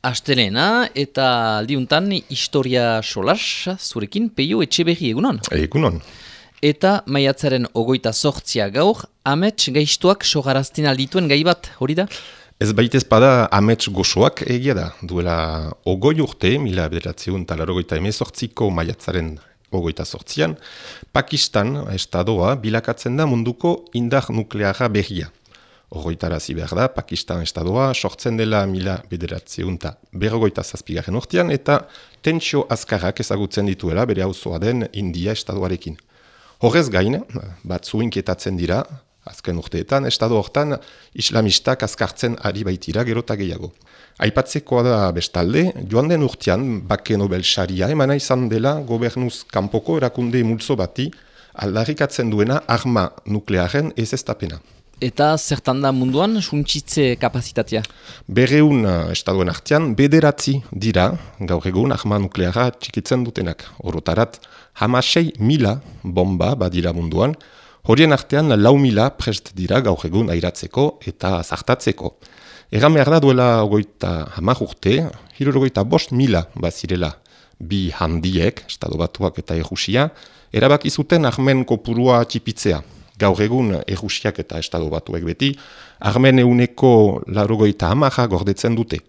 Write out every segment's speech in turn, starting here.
Astelena eta aldiuntan historia solas zurekin peio etxe behi egunon. Egunon. Eta maiatzaren ogoita sortzia gaur, amets gaiztuak sogaraztin aldituen gai bat, hori da? Ez baitez pada amets gozoak egia da. Duela ogoi urte, mila bederatziun talarogoita emezortziko maiatzaren ogoita sortzian, Pakistan, estadoa, bilakatzen da munduko indar nukleara behia. Horroitarazi behar da, Pakistan estadoa, sortzen dela mila bederatzea eta berrogoita zazpigarren urtean, eta tentsio azkarrak ezagutzen dituela bere hauzoa den India estadoarekin. Horrez gain, batzu inketatzen dira, azken urteetan, estado hortan islamistak azkartzen ari baitira gerota gehiago. Aipatzekoa da bestalde, joan den urtean, bake Nobel saria emana izan dela gobernuz kanpoko erakunde multzo bati aldarrikatzen duena arma nuklearen ez ez. Eta zertan da munduan suntsitze kapazitatea? Berreun uh, estaduen artean, bederatzi dira, gaur egun, ahma nukleara txikitzen dutenak. Orotarat, hamasei mila bomba badira munduan, horien artean lau mila prest dira gaur egun airatzeko eta zartatzeko. Egan behar da duela ogoita hamar urte, hirurogoita bost mila bazirela bi handiek, estado batuak eta errusia, erabakizuten ahmen kopurua txipitzea gaur egun errusiak eta estado batuek beti, armen euneko larogoita hamaja gordetzen dute.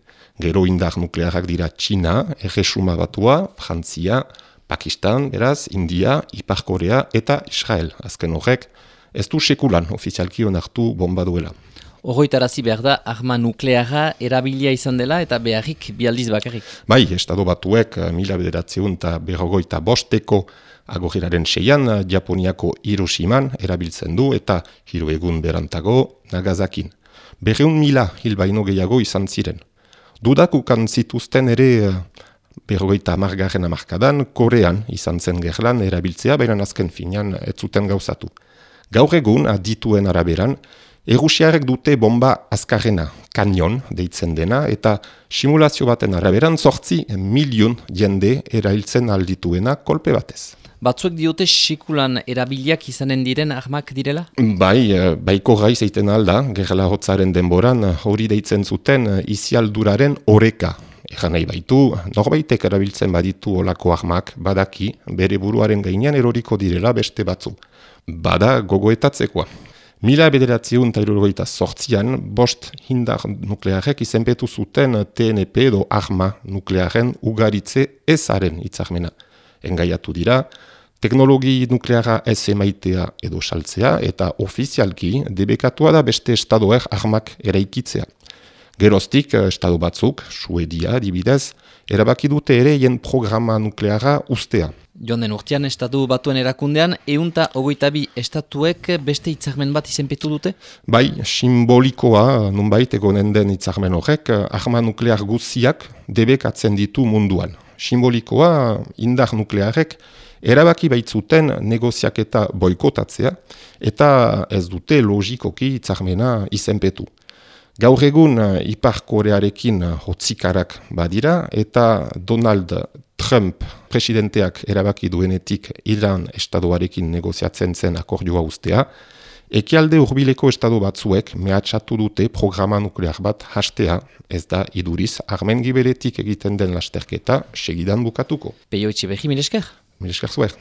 Gero indar nuklearak dira Txina, Erresuma batua, Frantzia, Pakistan, beraz, India, Ipar Korea eta Israel. Azken horrek, ez du sekulan ofizialki onartu bomba duela. Horroitarazi behar da, arma nukleara erabilia izan dela eta beharrik bialdiz bakarrik. Bai, estado batuek, mila bederatzeun eta berrogoita bosteko agogiraren seian Japoniako Hiroshiman erabiltzen du eta hiru egun berantago Nagasakin. Berreun mila hilbaino gehiago izan ziren. Dudakukan zituzten ere eh, berrogeita amargarren amarkadan Korean izan zen gerlan erabiltzea, baina azken finean ez zuten gauzatu. Gaur egun adituen araberan, Erusiarek dute bomba azkarrena, kanion deitzen dena, eta simulazio baten araberan sortzi milion jende erailtzen aldituena kolpe batez. Batzuek diote sikulan erabiliak izanen diren armak direla? Bai, eh, baiko gai zeiten alda, gerla hotzaren denboran, hori deitzen zuten eh, izialduraren oreka. Egan nahi baitu, norbaitek erabiltzen baditu olako armak, badaki, bere buruaren gainean eroriko direla beste batzu. Bada gogoetatzekoa. Mila bederatziun eta irurogeita sortzian, bost hindar nuklearek izenpetu zuten TNP edo arma nuklearen ugaritze ezaren itzarmena. Engaiatu dira, teknologi nukleara ez emaitea edo saltzea eta ofizialki debekatua da beste estadoer armak eraikitzea. Geroztik, eh, estado batzuk, Suedia, dibidez, erabaki dute ere jen programa nukleara ustea. Joan den urtean, estatu batuen erakundean, eunta ogoita bi estatuek beste itzarmen bat izenpetu dute? Bai, simbolikoa, nunbait egonen den itzarmen horrek, arma nuklear guziak debekatzen ditu munduan. Simbolikoa, indar nuklearek, erabaki baitzuten negoziak eta boikotatzea, eta ez dute logikoki itzarmena izenpetu. Gaur egun Ipar Korearekin hotzikarak badira, eta Donald Trump presidenteak erabaki duenetik Iran estadoarekin negoziatzen zen akordioa ustea, Ekialde urbileko estado batzuek mehatxatu dute programa nuklear bat hastea, ez da iduriz armen giberetik egiten den lasterketa segidan bukatuko. Peio itxibehi, milesker? Milesker zuer.